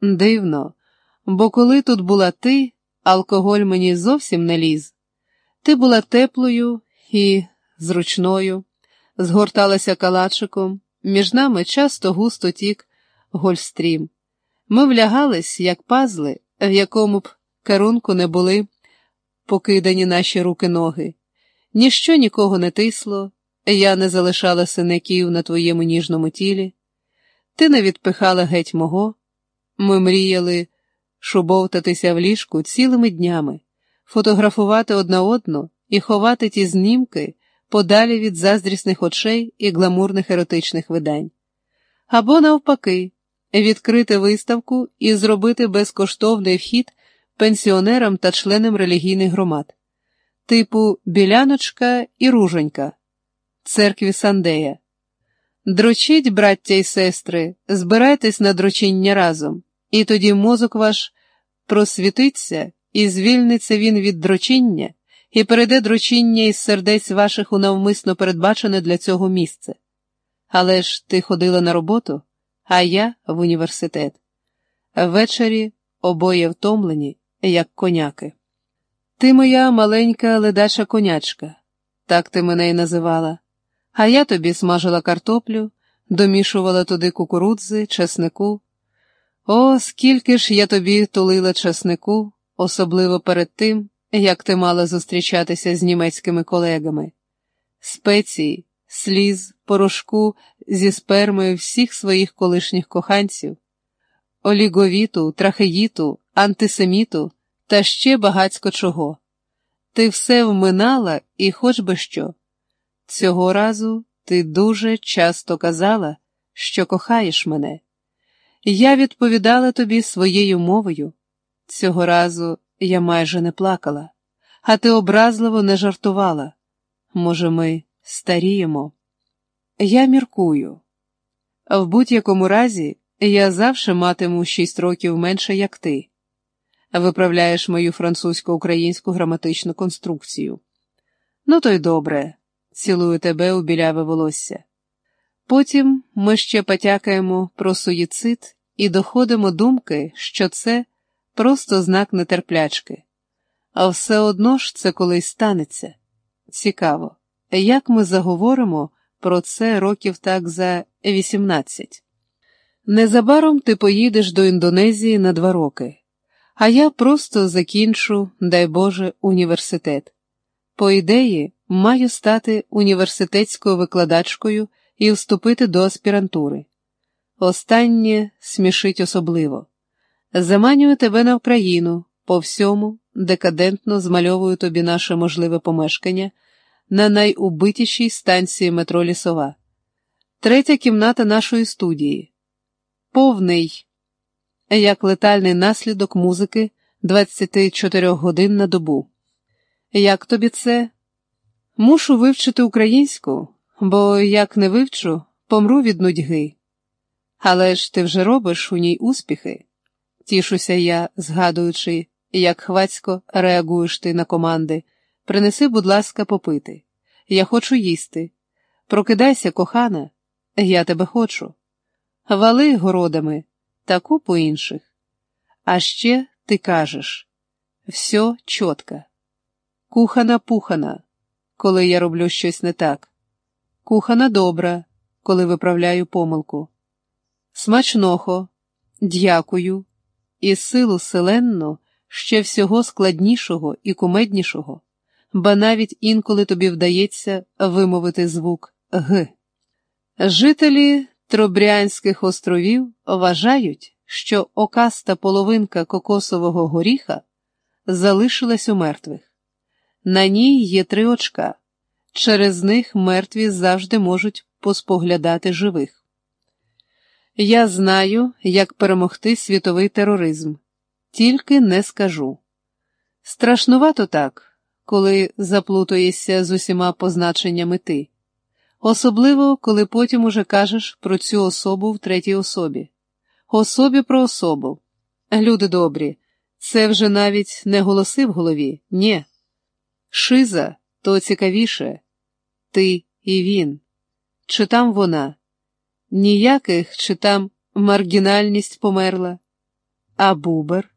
Дивно, бо коли тут була ти, алкоголь мені зовсім не ліз. Ти була теплою і зручною, згорталася калачиком, між нами часто густо тік гольстрім. Ми влягались, як пазли, в якому б керунку не були покидані наші руки ноги. Ніщо нікого не тисло, я не залишала синяків на твоєму ніжному тілі. Ти не відпихала геть мого. Ми мріяли шубовтатися в ліжку цілими днями, фотографувати одна одну і ховати ті знімки подалі від заздрісних очей і гламурних еротичних видань. Або, навпаки, відкрити виставку і зробити безкоштовний вхід пенсіонерам та членам релігійних громад, типу Біляночка і Ружонька, церкві Сандея. Дрочіть, браття і сестри, збирайтесь на дрочіння разом, і тоді мозок ваш просвітиться, і звільниться він від дрочіння, і перейде дрочіння із сердець ваших у навмисно передбачене для цього місце. Але ж ти ходила на роботу, а я в університет. Ввечері обоє втомлені, як коняки. Ти моя маленька ледача конячка, так ти мене й називала. А я тобі смажила картоплю, домішувала туди кукурудзи, чеснику. О, скільки ж я тобі тулила чеснику, особливо перед тим, як ти мала зустрічатися з німецькими колегами, спеції, сліз, порошку зі спермою всіх своїх колишніх коханців, оліговіту, трахеїту, антисеміту та ще багацько чого. Ти все вминала і хоч би що. Цього разу ти дуже часто казала, що кохаєш мене. Я відповідала тобі своєю мовою. Цього разу я майже не плакала, а ти образливо не жартувала. Може, ми старіємо? Я міркую. В будь-якому разі я завше матиму шість років менше, як ти. Виправляєш мою французько-українську граматичну конструкцію. Ну, то й добре цілую тебе у біляве волосся. Потім ми ще потякаємо про суїцид і доходимо думки, що це просто знак нетерплячки. А все одно ж це колись станеться. Цікаво, як ми заговоримо про це років так за 18. Незабаром ти поїдеш до Індонезії на два роки, а я просто закінчу, дай Боже, університет. По ідеї, маю стати університетською викладачкою і вступити до аспірантури. Останнє смішить особливо. Заманюю тебе на Україну, по всьому, декадентно змальовую тобі наше можливе помешкання на найубитішій станції метро Лісова, третя кімната нашої студії, повний, як летальний наслідок музики 24 годин на добу. Як тобі це? Мушу вивчити українську, бо як не вивчу, помру від нудьги. Але ж ти вже робиш у ній успіхи, тішуся я, згадуючи, як хвацько реагуєш ти на команди. Принеси, будь ласка, попити. Я хочу їсти. Прокидайся, кохана, я тебе хочу. Вали городами та купу інших. А ще ти кажеш все чітко. Кухана пухана коли я роблю щось не так. Кухана добра, коли виправляю помилку. Смачнохо, дякую, і силу селенну ще всього складнішого і кумеднішого, ба навіть інколи тобі вдається вимовити звук Г. Жителі Тробрянських островів вважають, що окаста половинка кокосового горіха залишилась у мертвих. На ній є три очка, через них мертві завжди можуть поспоглядати живих. Я знаю, як перемогти світовий тероризм, тільки не скажу. Страшнувато так, коли заплутуєшся з усіма позначеннями ти, особливо, коли потім уже кажеш про цю особу в третій особі, особі про особу. Люди добрі, це вже навіть не голоси в голові, ні. Шиза то цікавіше ти і він. Чи там вона? Ніяких, чи там маргінальність померла? А бубер?